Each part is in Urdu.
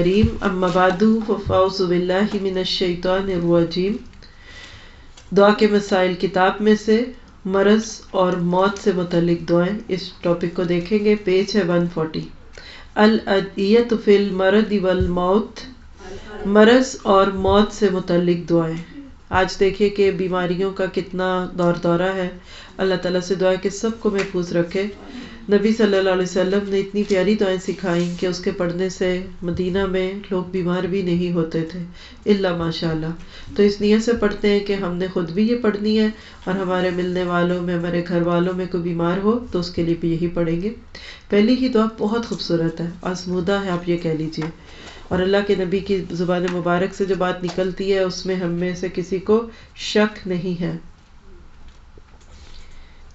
کریم، اما بعد فاؤز باللہ من الشیطان الرجیم۔ دعا کے مسائل کتاب میں سے، مرض اور موت سے متعلق دعائیں اس ٹاپک کو دیکھیں گے۔ پیج ہے 140 الادیت فی المرض والموت۔ مرض اور موت سے متعلق دعائیں۔ آج دیکھیں کہ بیماریوں کا کتنا دور دورہ ہے۔ اللہ تعالیٰ سے دعا کہ سب کو محفوظ رکھے۔ نبی صلی اللہ علیہ وسلم نے اتنی پیاری دعائیں سکھائیں کہ اس کے پڑھنے سے مدینہ میں لوگ بیمار بھی نہیں ہوتے تھے اللہ ماشاء اللہ تو اس نیت سے پڑھتے ہیں کہ ہم نے خود بھی یہ پڑھنی ہے اور ہمارے ملنے والوں میں، ہمارے گھر والوں میں کوئی بیمار ہو تو اس کے لیے بھی یہی پڑھیں گے۔ پہلی ہی دعا بہت خوبصورت ہے، آزمودہ ہے آپ یہ کہہ لیجیے اور اللہ کے نبی کی زبان مبارک سے جو بات نکلتی ہے، اس میں ہم میں سے کسی کو شک نہیں ہے۔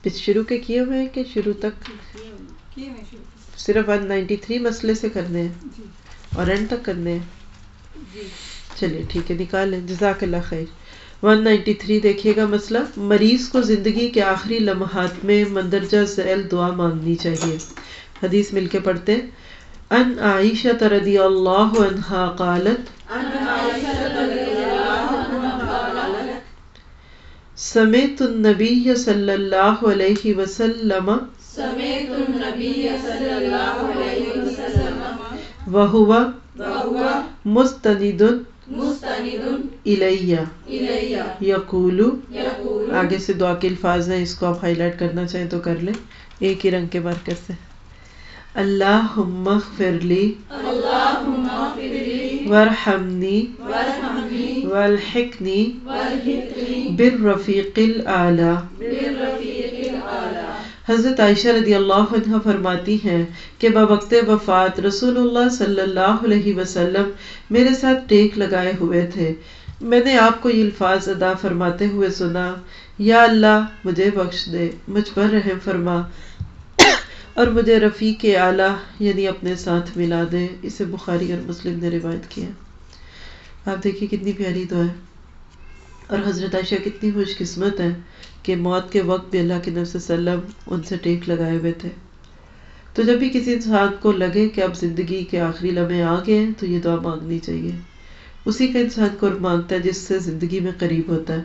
شروع کے کیے ہوئے ہیں کہ شروع تک؟ صرف ون نائنٹی تھری مسئلے سے کرنے ہیں۔ اور اینڈ تک کرنے ہیں۔ چلیے ٹھیک ہے نکال لیں جزاک اللہ خیر۔ ون نائنٹی تھری دیکھیے گا مسئلہ۔ مریض کو زندگی کے آخری لمحات میں مندرجہ ذیل دعا مانگنی چاہیے۔ حدیث مل کے پڑھتے ان عائشہ رضی اللہ عنہا قالت سمیت النبی صلی اللہ علیہ وسلم سمیت النبی صلی اللہ علیہ وسلم وہو مستند مستند الیہ۔ یقول آگے سے دعا کے الفاظ ہیں اس کو آپ ہائی لائٹ کرنا چاہیں تو کر لیں۔ ایک ہی رنگ کے برکت سے۔ اللہم اغفر لی۔ ورحمنی۔ والحقنی بالرفیق الاعلی حضرت عائشہ رضی اللہ عنہ فرماتی ہیں کہ بوقت وفات رسول اللہ صلی اللہ علیہ وسلم میرے ساتھ ٹیک لگائے ہوئے تھے۔ میں نے آپ کو یہ الفاظ ادا فرماتے ہوئے سنا یا اللہ مجھے بخش دے مجھ پر رحم فرما اور مجھے رفیق اعلیٰ یعنی اپنے ساتھ ملا دے۔ اسے بخاری اور مسلم نے روایت کیا۔ آپ دیکھیے کتنی پیاری دعا ہے۔ اور حضرت عائشہ کتنی خوش قسمت ہے کہ موت کے وقت بھی اللہ کے نفس وسلم ان سے ٹیک لگائے ہوئے تھے۔ تو جب بھی کسی انسان کو لگے کہ اب زندگی کے آخری لمحے آ گئے ہیں، تو یہ دعا مانگنی چاہیے۔ اسی کا انسان کو مانگتا ہے جس سے زندگی میں قریب ہوتا ہے۔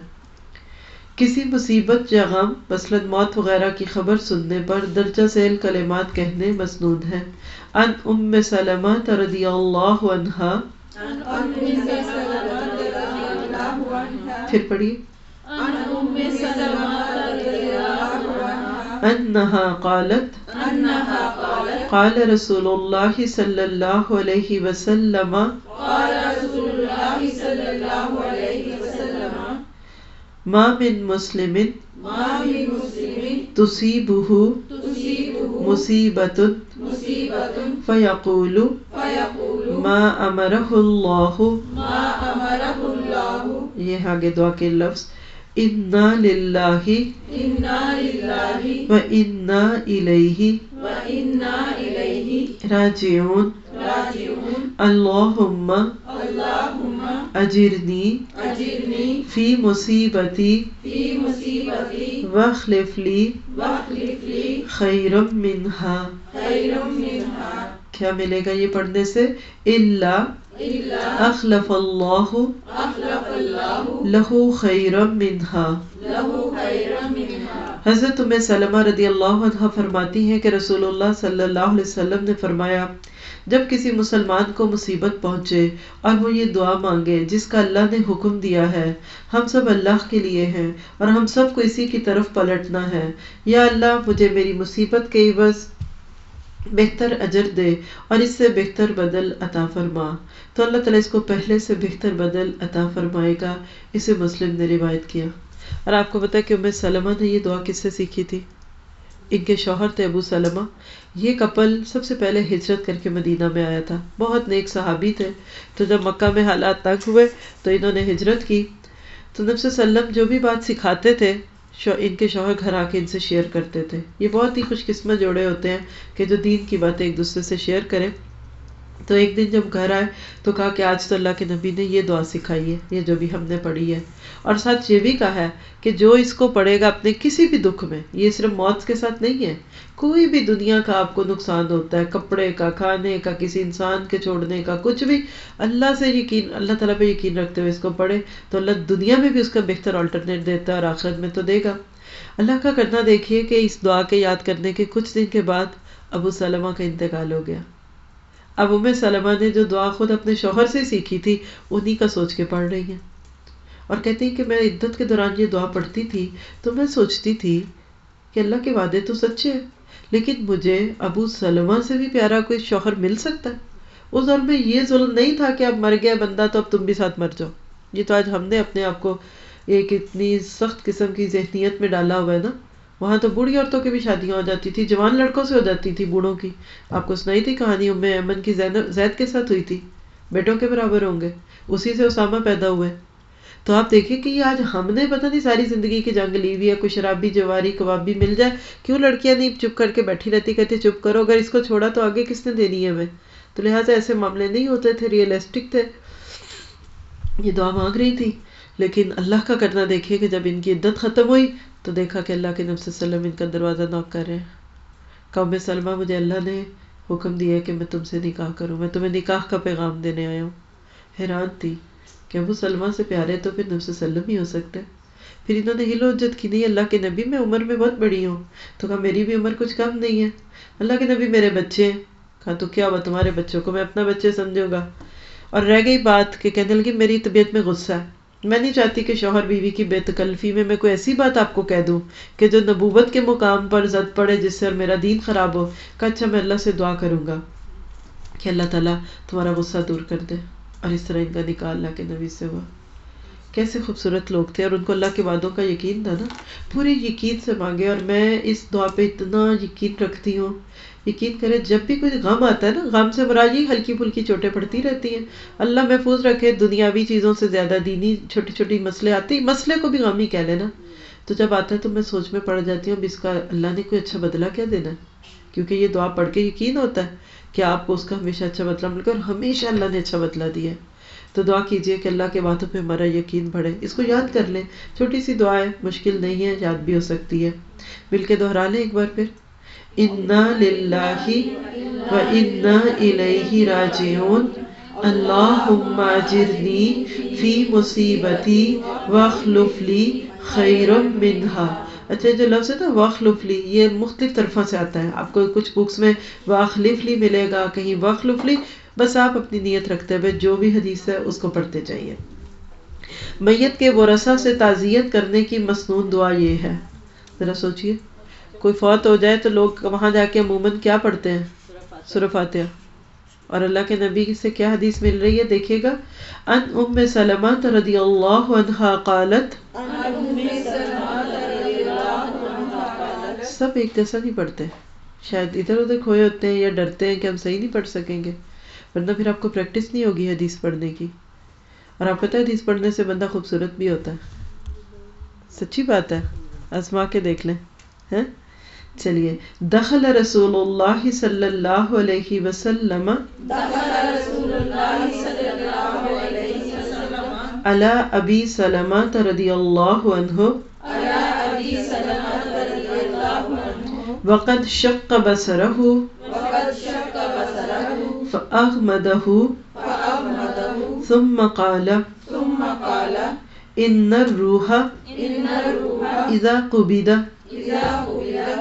کسی مصیبت، یا غم، مثلاً موت وغیرہ کی خبر سننے پر درجہ ذیل کلمات کہنے مسنون ہے ان ام سلمہ رضی اللہ عنہا پھر پڑھیے۔ انہا قالت، قال رسول اللہ صلی اللہ علیہ وسلم، ما من مسلم تصیبہ مصیبت فیقول ما امرہ اللہ یہ آگے دعا کے لفظ. انا للہ و انا الیہ راجعون. اللہم اجرنی فی مصیبتی واخلف لی خیرم منہا کیا ملے گا یہ پڑھنے سے؟ اللہ اخلف اللہ لہو خیرم منہا۔ حضرت ام سلمہ رضی اللہ عنہ فرماتی ہیں کہ رسول اللہ صلی اللہ علیہ وسلم نے فرمایا جب کسی مسلمان کو مصیبت پہنچے اور وہ یہ دعا مانگے جس کا اللہ نے حکم دیا ہے ہم سب اللہ کے لیے ہیں اور ہم سب کو اسی کی طرف پلٹنا ہے۔ یا اللہ مجھے میری مصیبت کے عوض بہتر اجر دے اور اس سے بہتر بدل عطا فرما۔ تو اللہ تعالیٰ اس کو پہلے سے بہتر بدل عطا فرمائے گا، اسے مسلم نے روایت کیا۔ اور آپ کو پتا کہ ام سلمہ نے یہ دعا کس سے سیکھی تھی؟ ان کے شوہر تھے ابو سلمہ۔ یہ کپل سب سے پہلے ہجرت کر کے مدینہ میں آیا تھا۔ بہت نیک صحابی تھے۔ تو جب مکہ میں حالات تنگ ہوئے تو انہوں نے ہجرت کی۔ تو نبی وسلم جو بھی بات سکھاتے تھے ان کے شوہر گھر آ کے ان سے شیئر کرتے تھے۔ یہ بہت ہی خوش قسمت جوڑے ہوتے ہیں کہ جو دین کی باتیں ایک دوسرے سے شیئر کریں۔ تو ایک دن جب گھر آئے تو کہا کہ آج تو اللہ کے نبی نے یہ دعا سکھائی ہے، یہ جو بھی ہم نے پڑھی ہے۔ اور ساتھ یہ بھی کہا ہے کہ جو اس کو پڑھے گا اپنے کسی بھی دکھ میں، یہ صرف موت کے ساتھ نہیں ہے، کوئی بھی دنیا کا آپ کو نقصان ہوتا ہے، کپڑے کا، کھانے کا، کسی انسان کے چھوڑنے کا، کچھ بھی۔ اللہ سے یقین، اللہ تعالیٰ پہ یقین رکھتے ہوئے اس کو پڑھے تو اللہ دنیا میں بھی اس کا بہتر آلٹرنیٹ دیتا ہے اور آخرت میں تو دے گا۔ اللہ کا کرنا دیکھیے کہ اس دعا کے یاد کرنے کے کچھ دن کے بعد ابو سلمہ کا انتقال ہو گیا۔ اب ام سلمہ نے جو دعا خود اپنے شوہر سے سیکھی تھی، انہی کا سوچ کے پڑھ رہی ہیں۔ اور کہتی ہیں کہ میں عدت کے دوران یہ دعا پڑھتی تھی تو میں سوچتی تھی کہ اللہ کے وعدے تو سچے ہیں، لیکن مجھے ابو سلمہ سے بھی پیارا کوئی شوہر مل سکتا ہے۔ اس دور میں یہ ظلم نہیں تھا کہ اب مر گیا بندہ تو اب تم بھی ساتھ مر جاؤ۔ یہ تو آج ہم نے اپنے آپ کو ایک اتنی سخت قسم کی ذہنیت میں ڈالا ہوا ہے نا۔ وہاں تو بوڑھی عورتوں کی بھی شادیاں ہو جاتی تھی، جوان لڑکوں سے ہو جاتی تھی بوڑھوں کی۔ آپ کو سنائی تھی کہانی ام ایمن کی زید کے ساتھ ہوئی تھی؟ بیٹوں کے برابر ہوں گے۔ اسی سے اسامہ پیدا ہوئے۔ تو آپ دیکھیں کہ یہ آج ہم نے پتہ نہیں ساری زندگی کی جنگ لی ہوئی ہے، کوئی شرابی، جواری، کبابی مل جائے۔ کیوں لڑکیاں نہیں چپ کر کے بیٹھی رہتی، کہتی چپ کرو، اگر اس کو چھوڑا تو آگے کس نے دینی ہے ہمیں؟ تو لہٰذا ایسے معاملے نہیں ہوتے تھے ریئلسٹک تھے۔ یہ دعا مانگ رہی تھی۔ لیکن اللہ کا کرنا دیکھیے کہ جب ان کی عدت ختم ہوئی تو دیکھا کہ اللہ کے نب صلی اللہ علیہ وسلم ان کا دروازہ نوک کر رہے ہیں۔ قوم سلمہ، مجھے اللہ نے حکم دیا کہ میں تم سے نکاح کروں۔ میں تمہیں نکاح کا پیغام دینے آیا ہوں۔ حیران تھی کہ ابو سلمہ سے پیارے تو پھر نب صلی اللہ علیہ وسلم ہی ہو سکتے پھر انہوں نے ہل وجت کی، نہیں اللہ کے نبی میں عمر میں بہت بڑی ہوں۔ تو کہا، میری بھی عمر کچھ کم نہیں ہے۔ اللہ کے نبی میرے بچے ہیں۔ کہا، تو کیا ہوا تمہارے بچوں کو؟ میں اپنا بچے سمجھوں گا۔ اور رہ گئی بات کہ کہنے لگی، میری طبیعت میں غصہ ہے۔ میں نہیں چاہتی کہ شوہر بیوی کی بے تکلفی میں میں کوئی ایسی بات آپ کو کہہ دوں کہ جو نبوت کے مقام پر زد پڑے جس سے اور میرا دین خراب ہو، کہ اچھا میں اللہ سے دعا کروں گا کہ اللہ تعالیٰ تمہارا غصہ دور کر دے اور اس طرح ان کا نکاح اللہ کے نبی سے ہوا۔ کیسے خوبصورت لوگ تھے اور ان کو اللہ کے وعدوں کا یقین تھا نا؟ پورے یقین سے مانگے اور میں اس دعا پہ اتنا یقین رکھتی ہوں یقین کرے جب بھی کوئی غم آتا ہے نا، غم سے مراجی ہلکی پھلکی چوٹیں پڑتی رہتی ہیں۔ اللہ محفوظ رکھے، دنیاوی چیزوں سے زیادہ دینی چھوٹی چھوٹی مسئلے آتے ہیں۔ مسئلے کو بھی غم ہی کہہ لینا۔ تو جب آتا ہے تو میں سوچ میں پڑ جاتی ہوں، اب اس کا اللہ نے کوئی اچھا بدلا کیا دینا ہے؟ کیونکہ یہ دعا پڑھ کے یقین ہوتا ہے کہ آپ کو اس کا ہمیشہ اچھا بدلا مل گا اور ہمیشہ اللہ نے اچھا بدلا دیا ہے۔ تو دعا کیجیے کہ اللہ کے باتوں پہ ہمارا یقین بڑھے۔ اس کو یاد کر لیں۔ چھوٹی سی دعائیں مشکل نہیں ہے، یاد بھی ہو سکتی ہے۔ مل کے دوہرا لیں ایک بار پھر۔ انا للہ و انا الیہ راجعون اللہم اجرنی فی مصیبتی واخلف لی خیر منہا اچھا جو لفظ ہے نا واخلف لی یہ مختلف طرفوں سے آتا ہے۔ آپ کو کچھ بکس میں واخلف لی ملے گا، کہیں واخلف لی بس آپ اپنی نیت رکھتے ہوئے جو بھی حدیث ہے اس کو پڑھتے چاہیے میت کے ورثہ سے تعزیت کرنے کی مصنون دعا یہ ہے۔ ذرا سوچئے۔ کوئی فوت ہو جائے تو لوگ وہاں جا کے عموماً کیا پڑھتے ہیں؟ سورہ فاتحہ۔ اور اللہ کے نبی سے کیا حدیث مل رہی ہے؟ دیکھیے گا۔ ان ام سلمہ رضی اللہ عنہا قالت، سب ایک جیسا نہیں پڑھتے۔ شاید ادھر ادھر کھوئے ہوتے ہیں یا ڈرتے ہیں کہ ہم صحیح نہیں پڑھ سکیں گے۔ ورنہ پھر آپ کو پریکٹس نہیں ہوگی حدیث پڑھنے کی۔ اور آپ پتہ حدیث پڑھنے سے بندہ خوبصورت بھی ہوتا ہے۔ سچی بات ہے۔ آزما کے دیکھ لیں۔ چلیے، دخل رسول اللہ صلی اللہ علیہ وسلم علی ابی سلمہ رضی اللہ عنہ وقد شق بصرہ فأغمده ثم قال إن الروح إذا قبض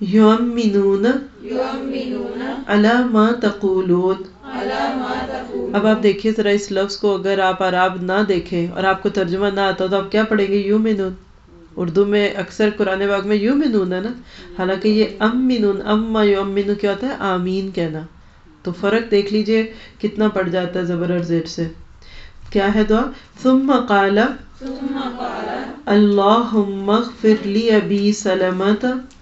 يؤمنون على ما تقولون. اب آپ دیکھیے ذرا اس لفظ کو اگر آپ عراب نہ دیکھیں اور آپ کو ترجمہ نہ آتا تو آپ کیا پڑھیں گے؟ یو منون اردو میں اکثر قرآن باغ میں یو منون ہے نا؟ حالانکہ یہ ام منون ام یو ام منو کیا ہوتا ہے؟ آمین کہنا. تو فرق دیکھ لیجیے کتنا پڑ جاتا ہے زبر اور زیٹ سے. کیا ہے دعا؟ ثم قال اللہم اغفر لی ابی سلمت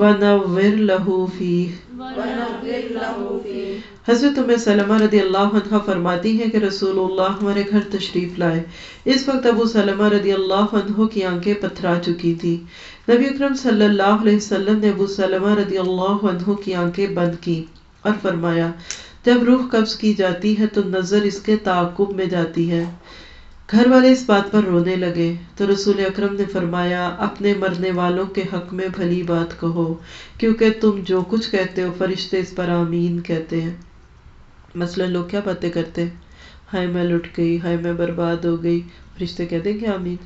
ونور له فيه۔ حضرت ام سلمہ رضی اللہ عنہ فرماتی ہیں کہ رسول اللہ ہمارے گھر تشریف لائے۔ اس وقت ابو سلمہ رضی اللہ عنہ کی آنکھیں پتھرا چکی تھی نبی اکرم صلی اللہ علیہ وسلم نے ابو سلمہ رضی اللہ عنہ کی آنکھیں بند کی اور فرمایا، جب روح قبض کی جاتی ہے تو نظر اس کے تعاقب میں جاتی ہے۔ گھر والے اس بات پر رونے لگے۔ تو رسول اکرم نے فرمایا، اپنے مرنے والوں کے حق میں بھلی بات کہو، کیونکہ تم جو کچھ کہتے ہو، فرشتے اس پر آمین کہتے ہیں۔ مثلا لوگ کیا باتیں کرتے ہائے میں لٹ گئی، ہائے میں برباد ہو گئی۔ فرشتے کہتے ہیں کہ آمین۔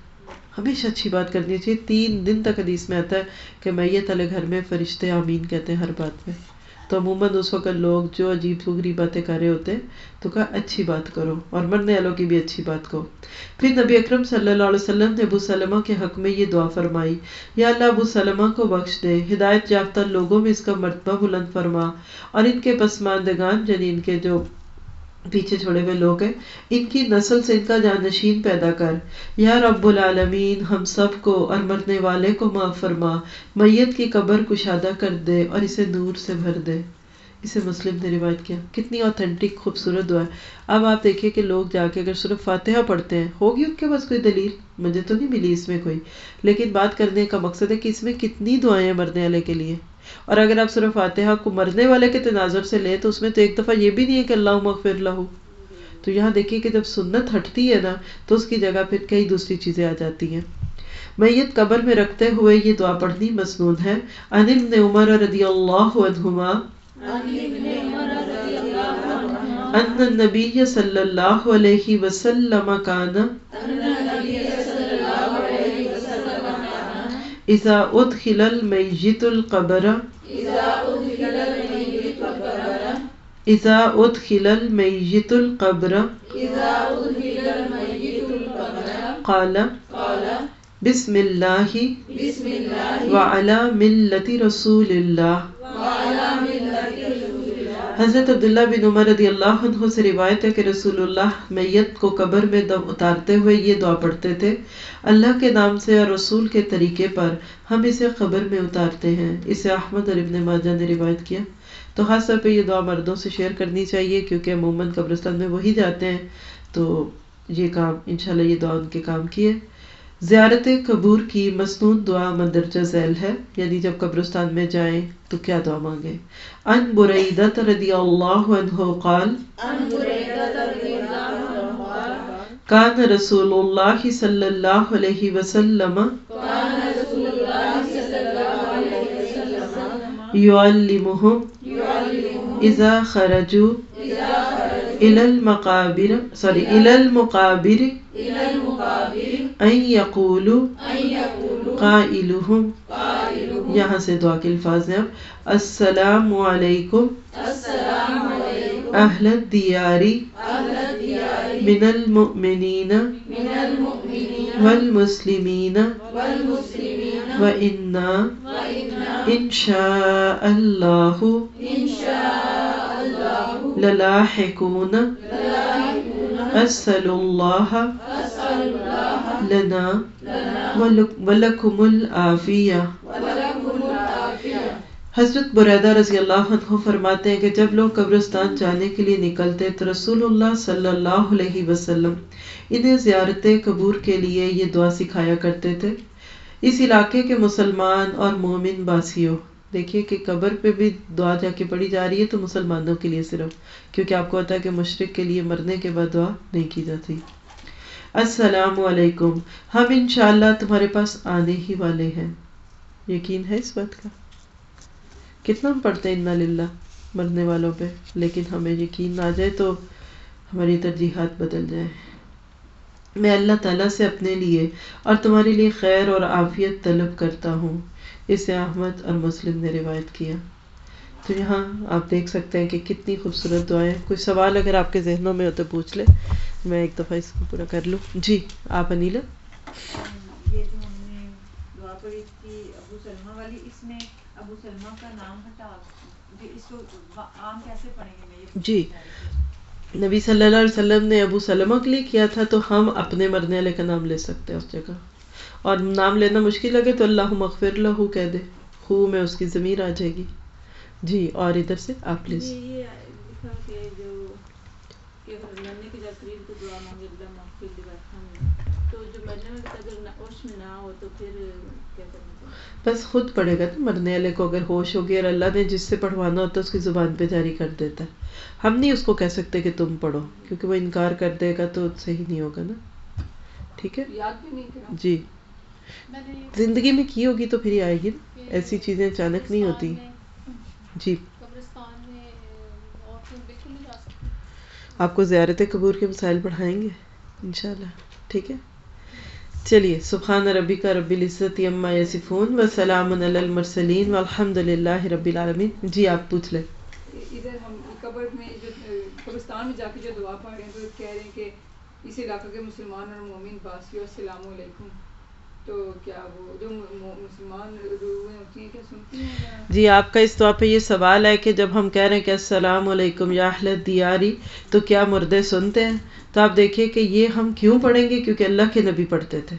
ہمیشہ اچھی بات کرنی چاہیے۔ تین دن تک حدیث میں آتا ہے کہ میں یہ تلے گھر میں فرشتے آمین کہتے ہیں ہر بات میں۔ تو عموماً اس وقت لوگ جو عجیب سگری باتیں کر رہے ہوتے ہیں تو کہا، اچھی بات کرو اور مرنے والوں کی بھی اچھی بات کہو۔ پھر نبی اکرم صلی اللہ علیہ وسلم نے ابو سلمہ کے حق میں یہ دعا فرمائی، یا اللہ ابو سلمہ کو بخش دے، ہدایت یافتہ لوگوں میں اس کا مرتبہ بلند فرما اور ان کے پسماندگان یعنی ان کے جو پیچھے چھوڑے ہوئے لوگ ہیں۔ ان کی نسل سے ان کا جانشین پیدا کر۔ یا رب العالمین، ہم سب کو اور مرنے والے کو معاف فرما۔ میت کی قبر کشادہ کر دے اور اسے نور سے بھر دے۔ اسے مسلم نے روایت کیا۔ کتنی اوتھینٹک خوبصورت دعا ہے۔ اب آپ دیکھیے کہ لوگ جا کے اگر صرف فاتحہ پڑھتے ہیں، ہوگی ان کے پاس کوئی دلیل؟ مجھے تو نہیں ملی اس میں کوئی۔ لیکن بات کرنے کا مقصد ہے کہ اس میں کتنی دعائیں مرنے والے کے لیے۔ اور اگر آپ صرف فاتحہ کو مرنے والے کے تناظر سے لیں تو اس میں تو ایک دفعہ یہ بھی نہیں ہے کہ اللہ مغفر لہو۔ تو یہاں دیکھیے کہ جب سنت ہٹتی ہے نا، تو اس کی جگہ پھر کئی دوسری چیزیں آ جاتی ہیں۔ میت قبر میں رکھتے ہوئے یہ دعا پڑھنی مسنون ہے۔ ان ابن عمر رضی اللہ عنہما، ان النبی صلی اللہ علیہ وسلم کان اذا ادخل المیت القبر. اذا ادخل المیت القبر. قال بسم اللہ وعلى ملت رسول اللہ. حضرت عبداللہ بن عمر رضی اللہ عنہ سے روایت ہے کہ رسول اللہ میت کو قبر میں دم اتارتے ہوئے یہ دعا پڑھتے تھے، اللہ کے نام سے اور رسول کے طریقے پر ہم اسے قبر میں اتارتے ہیں۔ اسے احمد اور ابن ماجہ نے روایت کیا۔ تو خاص طور پہ یہ دعا مردوں سے شیئر کرنی چاہیے کیونکہ عموماً قبرستان میں وہی جاتے ہیں۔ تو یہ کام، انشاءاللہ یہ دعا ان کے کام کی ہے۔ زیارت قبور کی مصنون دعا مندرجہ ذیل ہے۔ یعنی جب قبرستان میں جائیں تو کیا دعا مانگے ان بریدت رضی اللہ عنہ قال کان رسول اللہ صلی اللہ علیہ وسلم يعلمهم اذا خرجوا الى المقابر سوري الى المقابر ان قائلهم. یہاں سے دعا کے الفاظ ہیں. اب السلام علیکم. اہل الدیار من المؤمنین. والمسلمین. وإنا إن شاء الله للاحقون. أسأل الله لنا ولكم العافية حضرت بریدہ رضی اللہ عنہ فرماتے ہیں کہ جب لوگ قبرستان جانے کے لیے نکلتے تو رسول اللہ صلی اللہ علیہ وسلم انہیں زیارت قبور کے لیے یہ دعا سکھایا کرتے تھے۔ اس علاقے کے مسلمان اور مومن باسیوں دیکھیے کہ قبر پہ بھی دعا جا کے پڑھی جا رہی ہے تو مسلمانوں کے لیے صرف، کیونکہ آپ کو پتا ہے کہ مشرق کے لیے مرنے کے بعد دعا نہیں کی جاتی۔ السلام علیکم۔ ہم انشاءاللہ تمہارے پاس آنے ہی والے ہیں۔ یقین ہے اس بات کا؟ کتنا ہم پڑھتے ہیں انا للہ مرنے والوں پہ، لیکن ہمیں یقین نہ آ جائے تو ہماری ترجیحات بدل جائیں۔ میں اللہ تعالیٰ سے اپنے لیے اور تمہارے لیے خیر اور عافیت طلب کرتا ہوں۔ اسے احمد اور مسلم نے روایت کیا۔ تو یہاں آپ دیکھ سکتے ہیں کہ کتنی خوبصورت دعائیں کوئی سوال اگر آپ کے ذہنوں میں ہو تو پوچھ لیں۔ میں ایک دفعہ اس کو پورا کر لوں۔ جی آپ انیلا۔ یہ جو ہم نے دعا پڑھی تھی ابو سلمہ والی اس میں ابو سلمہ کا نام ہٹا۔ اس کو عام کیسے پڑھیں گے؟ جی۔ نبی صلی اللہ علیہ وسلم نے ابو سلمہ کے لیے کیا تھا تو ہم اپنے مرنے والے کا نام لے سکتے ہیں اس جگہ۔ اور نام لینا مشکل لگے تو اللہ مغفر لہو کہہ دے۔ خو میں اس کی ضمیر آ جائے گی۔ جی اور ادھر سے آپ پلیز۔ بس خود پڑھے گا نا مرنے والے کو اگر ہوش ہوگی اور اللہ نے جس سے پڑھوانا ہوتا ہے اس کی زبان پہ جاری کر دیتا ہے۔ ہم نہیں اس کو کہہ سکتے کہ تم پڑھو کیونکہ وہ انکار کر دے گا تو صحیح نہیں ہوگا نا۔ ٹھیک ہے؟ جی۔ زندگی میں کی ہوگی تو پھر ہی آئے گی نا؟ ایسی چیزیں اچانک نہیں ہوتی۔ جی۔ آپ کو زیارت قبور کے مسائل پڑھائیں گے، انشاءاللہ، ٹھیک ہے؟ چلیے، سبحان ربی کا رب العزت اما یسفون و سلام المرسلین و الحمد للہ رب العالمین۔ جی آپ پوچھ لیں۔ ادھر ہم قبر میں جو، قبرستان میں جا کے جو دعا پڑھ رہے ہیں، تو کہہ رہے ہیں کہ اس علاقے کے مسلمان اور مومن باسی السلام علیکم۔ جی آپ کا اس طور پہ یہ سوال ہے کہ جب ہم کہہ رہے ہیں کہ السلام علیکم یا اہل دیاری تو کیا مردے سنتے ہیں؟ تو آپ دیکھیے کہ یہ ہم کیوں پڑھیں گے؟ کیونکہ اللہ کے نبی پڑھتے تھے۔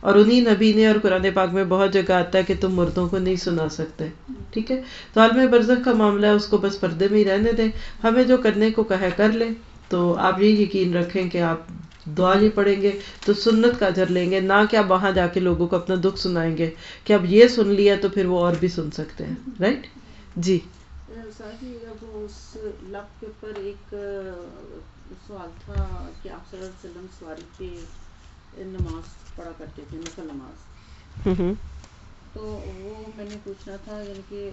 اور انہی نبی نے اور قرآن پاک میں بہت جگہ آتا ہے کہ تم مردوں کو نہیں سنا سکتے۔ ٹھیک ہے؟ تو عالم برزخ کا معاملہ ہے، اس کو بس پردے میں ہی رہنے دیں۔ ہمیں جو کرنے کو کہے کر لیں۔ تو آپ یہ یقین رکھیں کہ آپ دعا یہ پڑھیں گے تو سنت کا اجر لیں گے نہ کہ آپ وہاں جا کے لوگوں کو اپنا دکھ سنائیں گے کہ اب یہ سن لیا تو پھر وہ اور بھی سن سکتے ہیں رائٹ جی۔ ایک سوال تھا کہ آپ صلی اللہ علیہ وسلم سواری پہ نماز پڑھا کرتے تھے نفل نماز۔ تو وہ میں نے پوچھنا تھا یعنی کہ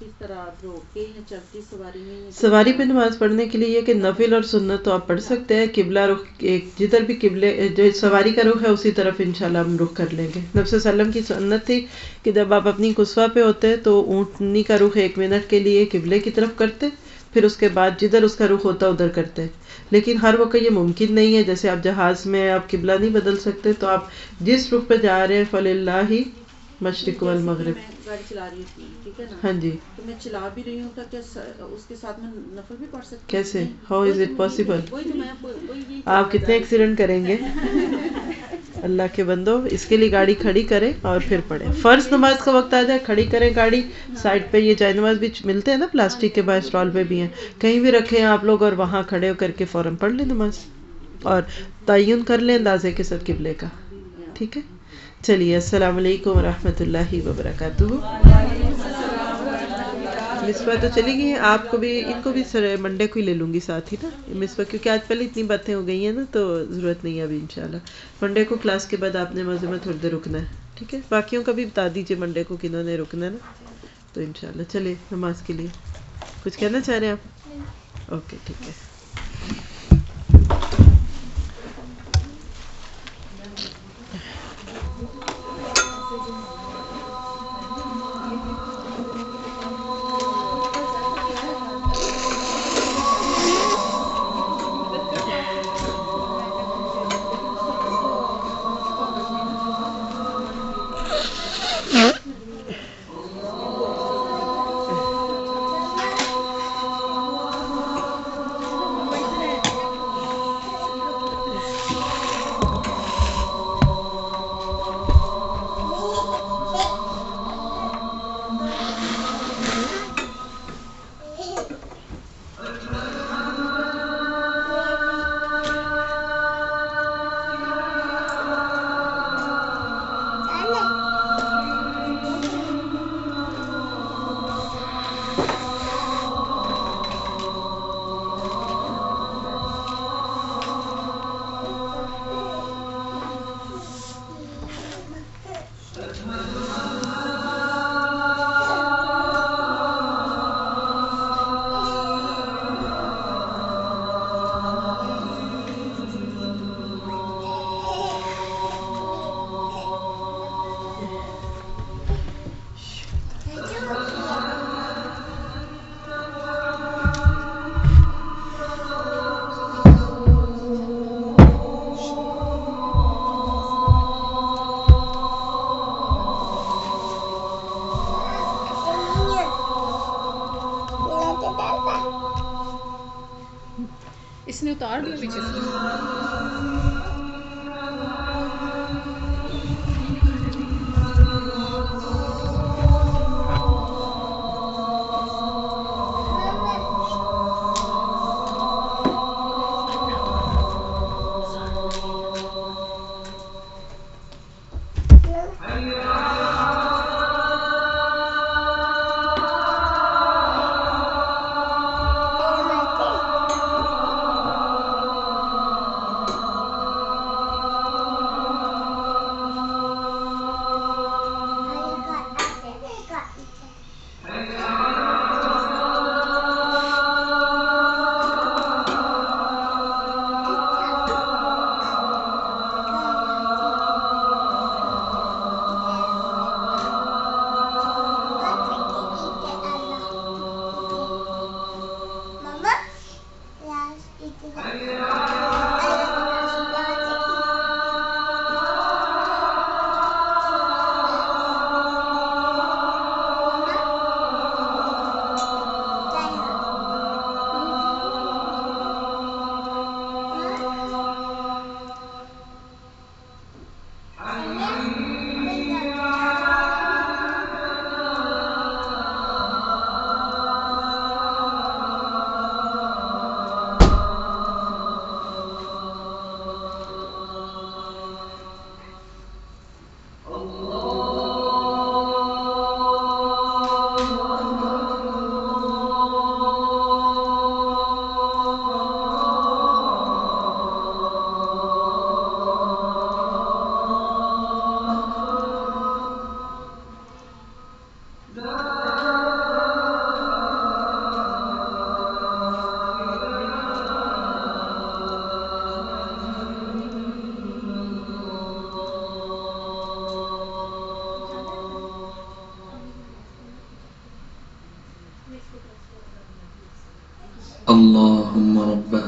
کس طرح کے یا چلتی سواری میں سواری پہ نماز پڑھنے کے لیے یہ کہ نفل اور سنت تو آپ پڑھ سکتے ہیں، قبلہ رخ، ایک جدھر بھی قبلے، جو سواری کا رخ ہے اسی طرف انشاءاللہ ہم رخ کر لیں گے۔ نبی صلی اللہ علیہ وسلم کی سنت تھی کہ جب آپ اپنی کسوا پہ ہوتے تو اونٹنی کا رخ ایک منٹ کے لیے قبلے کی طرف کرتے، پھر اس کے بعد جدھر اس کا رخ ہوتا ادھر کرتے۔ لیکن ہر وقت یہ ممکن نہیں ہے، جیسے آپ جہاز میں آپ قبلہ نہیں بدل سکتے تو آپ جس رخ پہ جا رہے ہیں فل اللہ مشرق والمغرب. ہاں جی. تو میں چلا بھی رہی ہوں اس کے ساتھ میں نفل بھی پڑھ سکتی کیسے؟ ہاؤ از اٹ پاسبل آپ کتنے ایکسیڈنٹ کریں گے؟ اللہ کے بندو اس کے لیے گاڑی کھڑی کریں اور پھر پڑھیں۔ فرض نماز کا وقت آ جائے کھڑی کریں گاڑی۔ سائڈ پہ یہ جائے نماز بھی ملتے ہیں نا پلاسٹک کے بعد اسٹال پہ بھی ہیں۔ کہیں بھی رکھیں آپ لوگ اور وہاں کھڑے ہو کر کے فوراً پڑھ لیں نماز۔ اور تعین کر لیں اندازے کے ساتھ قبلے کا۔ ٹھیک ہے؟ چلیے السلام علیکم ورحمۃ اللہ وبرکاتہ۔ مصباح تو چلی گئی ہیں آپ کو بھی ان کو بھی منڈے کو ہی لے لوں گی ساتھ ہی نا۔ مصباح کیونکہ آج پہلے اتنی باتیں ہو گئی ہیں نا تو ضرورت نہیں ہے ابھی ان شاء اللہ منڈے کو کلاس کے بعد آپ نے مزے میں تھوڑی دیر رکنا ہے ٹھیک ہے؟ باقیوں کا بھی بتا دیجیے منڈے کو کنہوں نے رکنا ہے نا۔ تو ان شاء اللہ چلے نماز کے لیے۔ کچھ کہنا چاہ رہے ہیں آپ؟ اوکے ٹھیک ہے۔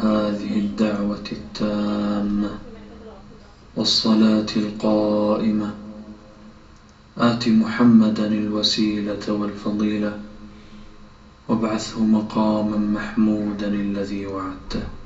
هذه الدعوة التامة والصلاة القائمة. آت محمدا الوسيلة والفضيلة وابعثه مقاما محمودا الذي وعدته.